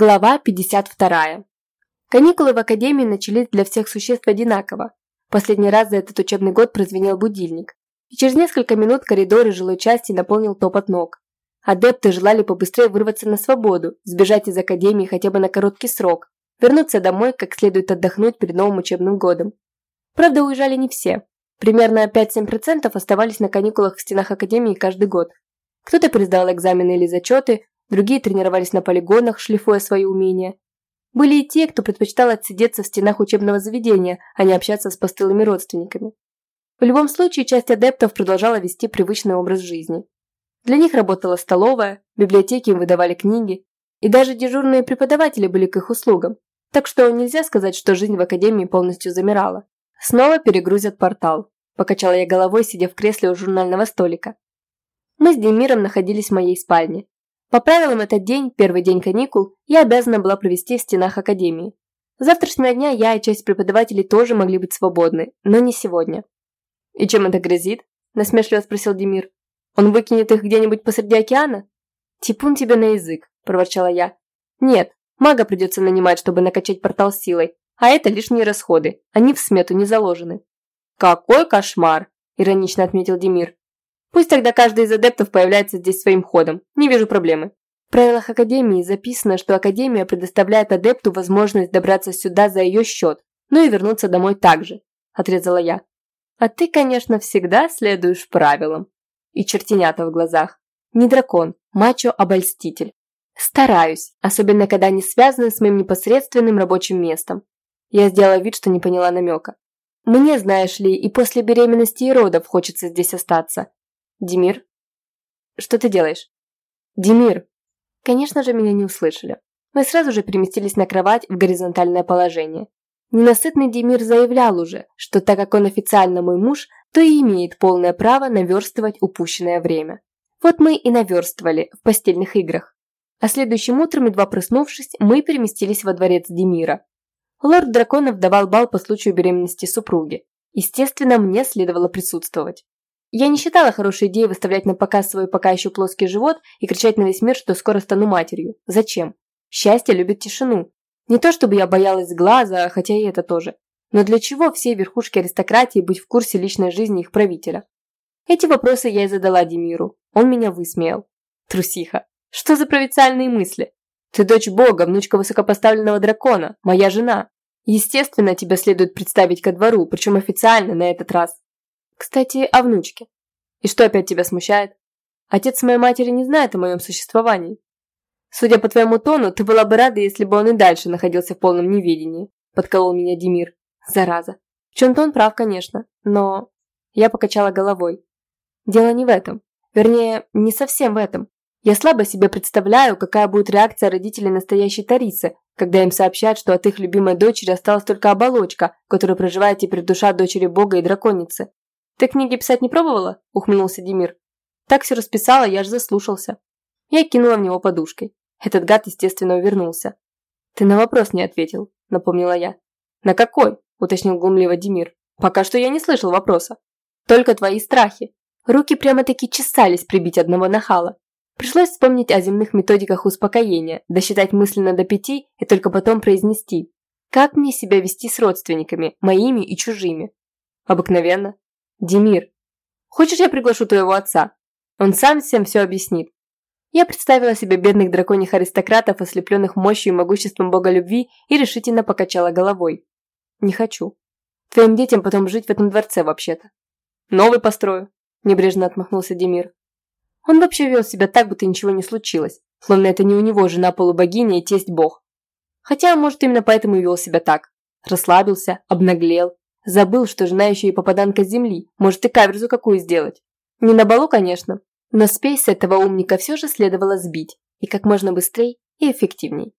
Глава 52. Каникулы в академии начались для всех существ одинаково. Последний раз за этот учебный год прозвенел будильник. И через несколько минут коридоры жилой части наполнил топот ног. Адепты желали побыстрее вырваться на свободу, сбежать из академии хотя бы на короткий срок, вернуться домой, как следует отдохнуть перед новым учебным годом. Правда, уезжали не все. Примерно 5-7% оставались на каникулах в стенах академии каждый год. Кто-то пересдавал экзамены или зачеты, другие тренировались на полигонах, шлифуя свои умения. Были и те, кто предпочитал отсидеться в стенах учебного заведения, а не общаться с постылыми родственниками. В любом случае, часть адептов продолжала вести привычный образ жизни. Для них работала столовая, библиотеки им выдавали книги, и даже дежурные преподаватели были к их услугам. Так что нельзя сказать, что жизнь в академии полностью замирала. Снова перегрузят портал. Покачала я головой, сидя в кресле у журнального столика. Мы с Демиром находились в моей спальне. По правилам, этот день, первый день каникул, я обязана была провести в стенах академии. С завтрашнего дня я и часть преподавателей тоже могли быть свободны, но не сегодня. «И чем это грозит?» – насмешливо спросил Демир. «Он выкинет их где-нибудь посреди океана?» «Типун тебе на язык», – проворчала я. «Нет, мага придется нанимать, чтобы накачать портал силой, а это лишние расходы, они в смету не заложены». «Какой кошмар!» – иронично отметил Демир. Пусть тогда каждый из адептов появляется здесь своим ходом. Не вижу проблемы. В правилах Академии записано, что Академия предоставляет адепту возможность добраться сюда за ее счет, ну и вернуться домой также, отрезала я. А ты, конечно, всегда следуешь правилам. И чертенята в глазах. Не дракон, мачо-обольститель. Стараюсь, особенно когда они связаны с моим непосредственным рабочим местом. Я сделала вид, что не поняла намека. Мне, знаешь ли, и после беременности и родов хочется здесь остаться. «Демир?» «Что ты делаешь?» «Демир!» Конечно же, меня не услышали. Мы сразу же переместились на кровать в горизонтальное положение. Ненасытный Демир заявлял уже, что так как он официально мой муж, то и имеет полное право наверстывать упущенное время. Вот мы и наверстывали в постельных играх. А следующим утром, едва проснувшись, мы переместились во дворец Демира. Лорд Драконов давал бал по случаю беременности супруги. Естественно, мне следовало присутствовать. Я не считала хорошей идеей выставлять на показ свой пока еще плоский живот и кричать на весь мир, что скоро стану матерью. Зачем? Счастье любит тишину. Не то чтобы я боялась глаза, хотя и это тоже. Но для чего все верхушки аристократии быть в курсе личной жизни их правителя? Эти вопросы я и задала Демиру. Он меня высмеял. Трусиха. Что за провинциальные мысли? Ты дочь бога, внучка высокопоставленного дракона, моя жена. Естественно, тебя следует представить ко двору, причем официально на этот раз. Кстати, о внучке. И что опять тебя смущает? Отец моей матери не знает о моем существовании. Судя по твоему тону, ты была бы рада, если бы он и дальше находился в полном неведении. Подколол меня Демир. Зараза. В чем-то он прав, конечно, но... Я покачала головой. Дело не в этом. Вернее, не совсем в этом. Я слабо себе представляю, какая будет реакция родителей настоящей Тарисы, когда им сообщат, что от их любимой дочери осталась только оболочка, в которой проживает теперь душа дочери бога и драконицы. «Ты книги писать не пробовала?» – ухмыльнулся Демир. «Так все расписала, я аж заслушался». Я кинула в него подушкой. Этот гад, естественно, увернулся. «Ты на вопрос не ответил», – напомнила я. «На какой?» – уточнил глумливо Демир. «Пока что я не слышал вопроса. Только твои страхи. Руки прямо-таки чесались прибить одного нахала. Пришлось вспомнить о земных методиках успокоения, досчитать мысленно до пяти и только потом произнести. Как мне себя вести с родственниками, моими и чужими? Обыкновенно. Демир, хочешь я приглашу твоего отца? Он сам всем все объяснит. Я представила себе бедных драконьих аристократов, ослепленных мощью и могуществом бога любви, и решительно покачала головой. Не хочу. Твоим детям потом жить в этом дворце вообще-то. Новый построю, небрежно отмахнулся Демир. Он вообще вел себя так, будто ничего не случилось, словно это не у него жена полубогиня и тесть бог. Хотя, может, именно поэтому и вел себя так. Расслабился, обнаглел, Забыл, что жена еще и попаданка земли, может и каверзу какую сделать. Не на балу, конечно, но спесь этого умника все же следовало сбить, и как можно быстрее и эффективней.